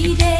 cheated.